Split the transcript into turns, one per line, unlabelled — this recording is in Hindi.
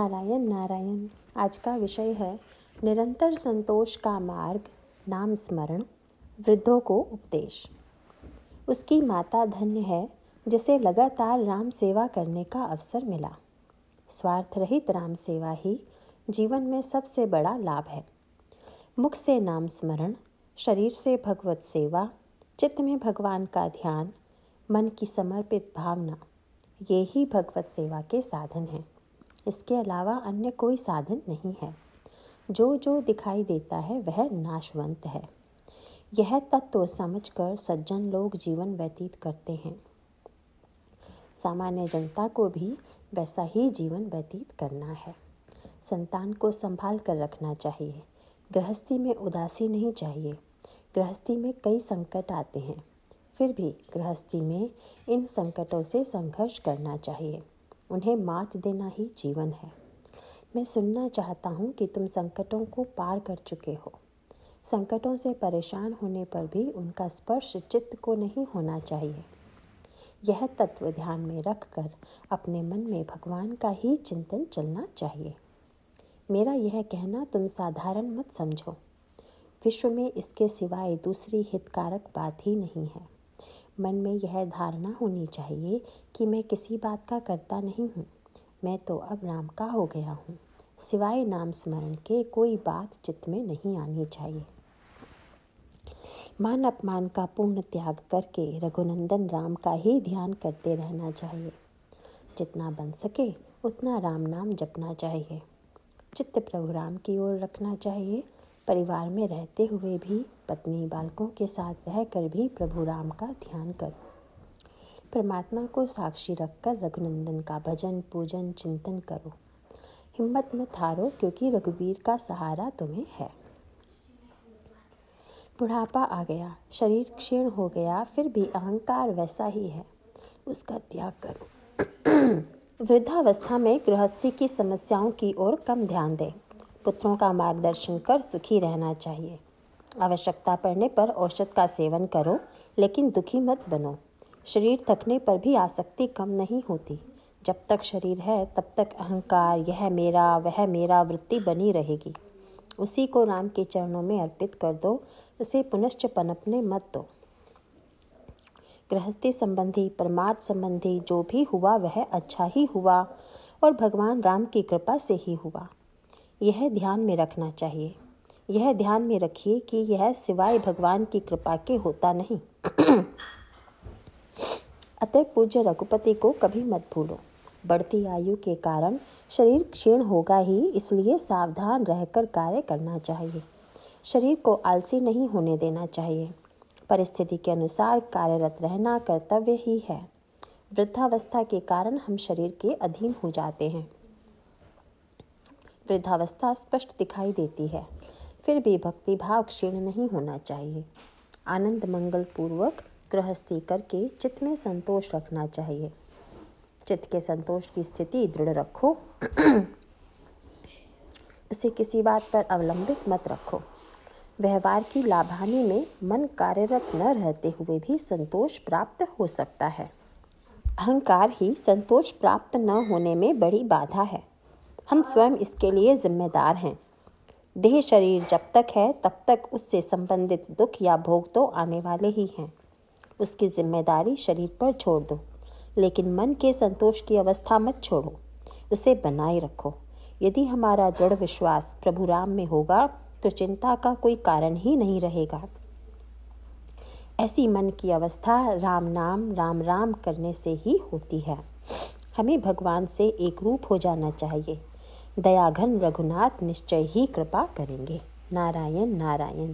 नारायण नारायण। आज का विषय है, निरंतर संतोष का मार्ग नाम स्मरण, वृद्धों को उपदेश। उसकी माता धन्य है, जिसे लगातार राम सेवा करने का अवसर मिला। स्वार्थ रहित राम सेवा ही जीवन में सबसे बड़ा लाभ है। मुख से नाम स्मरण, शरीर से भगवत सेवा, चित्त में भगवान का ध्यान, मन की समर्पित भावना, ये ही भगवत सेवा के साधन हैं। इसके अलावा अन्य कोई साधन नहीं है। जो जो दिखाई देता है, वह नाशवंत है। यह तत्व समझकर सज्जन लोग जीवन व्यतीत करते हैं। सामान्य जनता को भी वैसा ही जीवन व्यतीत करना है। संतान को संभाल कर रखना चाहिए। गृहस्थी में उदासी नहीं चाहिए। गृहस्थी में कई संकट आते हैं। फिर भी गृहस्थी में इन संकटों से संघर्ष करना चाहिए। उन्हें मात देना ही जीवन है। मैं सुनना चाहता हूँ कि तुम संकटों को पार कर चुके हो। संकटों से परेशान होने पर भी उनका स्पर्श चित्त को नहीं होना चाहिए। यह तत्व ध्यान में रखकर अपने मन में भगवान का ही चिंतन चलना चाहिए। मेरा यह कहना तुम साधारण मत समझो। विश्व में इसके सिवाय दूसरी हितकारक बात ही नहीं है। मन में यह धारणा होनी चाहिए कि मैं किसी बात का करता नहीं हूँ। मैं तो अब राम का हो गया हूँ। सिवाय नाम स्मरण के कोई बात चित्त में नहीं आनी चाहिए। मान अपमान का पूर्ण त्याग करके रघुनंदन राम का ही ध्यान करते रहना चाहिए। जितना बन सके उतना राम नाम जपना चाहिए। चित्त प्रभु राम की ओर रखना चाहिए परिवार में रहते हुए भी पत्नी बालकों के साथ रहकर भी प्रभु राम का ध्यान करो। परमात्मा को साक्षी रखकर रघुनंदन का भजन, पूजन, चिंतन करो। हिम्मत मत हारो क्योंकि रघुवीर का सहारा तुम्हें है। बुढ़ापा आ गया, शरीर क्षीण हो गया, फिर भी अहंकार वैसा ही है। उसका त्याग करो। वृद्धावस्था में गृहस्थी की समस्याओं की ओर कम ध्यान दें। पुत्रों का मार्गदर्शन कर सुखी रहना चाहिए। आवश्यकता पड़ने पर औषध का सेवन करो, लेकिन दुखी मत बनो। शरीर थकने पर भी आसक्ति कम नहीं होती। जब तक शरीर है, तब तक अहंकार, यह मेरा, वह मेरा वृत्ति बनी रहेगी। उसी को राम के चरणों में अर्पित कर दो, उसे पुनश्च पनपने मत दो। गृहस्थी संबंधी, परमार्थ संबंधी, जो भी हुआ, वह अच्छा ही हुआ, और भगवान राम की कृपा से ही हुआ। यह ध्यान में रखना चाहिए। यह ध्यान में रखिए कि यह सिवाय भगवान की कृपा के होता नहीं। अतः पूज्य रघुपति को कभी मत भूलो। बढ़ती आयु के कारण शरीर क्षीण होगा ही, इसलिए सावधान रहकर कार्य करना चाहिए। शरीर को आलसी नहीं होने देना चाहिए। परिस्थिति के अनुसार कार्यरत रहना कर्तव्य ही है। वृद्धावस्था के कारण हम शरीर के अधीन हो जाते हैं। वृद्धावस्था स्पष्ट दिखाई देती है। फिर भी भक्ति भाव क्षीण नहीं होना चाहिए। आनंद मंगल पूर्वक गृहस्थी करके चित्त में संतोष रखना चाहिए। चित्त के संतोष की स्थिति दृढ़ रखो। उसे किसी बात पर अवलंबित मत रखो। व्यवहार की लाभानी में मन कार्यरत न रहते हुए भी संतोष प्राप्त हो सकता है। अहंकार ही संतोष प्राप्त न होने में बड़ी बाधा है। हम स्वयं इसके लिए जिम्मेदार हैं। देह शरीर जब तक है, तब तक उससे संबंधित दुख या भोग तो आने वाले ही हैं। उसकी ज़िम्मेदारी शरीर पर छोड़ दो, लेकिन मन के संतोष की अवस्था मत छोड़ो। उसे बनाए रखो। यदि हमारा दृढ़ विश्वास प्रभु राम में होगा तो चिंता का कोई कारण ही नहीं रहेगा। ऐसी मन की अवस्था राम नाम, राम राम करने से ही होती है। हमें भगवान से एक रूप हो जाना चाहिए। दयाघन रघुनाथ निश्चय ही कृपा करेंगे। नारायण नारायण।